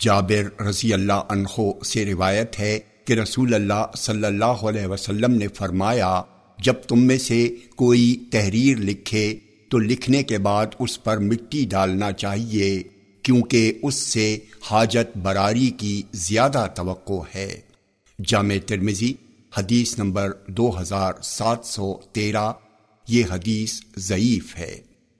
جابر رضی اللہ عنہ سے روایت ہے کہ رسول اللہ صلی اللہ علیہ وسلم نے فرمایا، جب تم میں سے کوئی تحریر لکھے تو لکھنے کے بعد اس پر مٹی ڈالنا چاہیے، کیونکہ اس سے حاجت براری کی زیادہ توقع ہے۔ جامع ترمزی حدیث نمبر دو ہزار سات سو تیرہ، یہ حدیث ضعیف ہے۔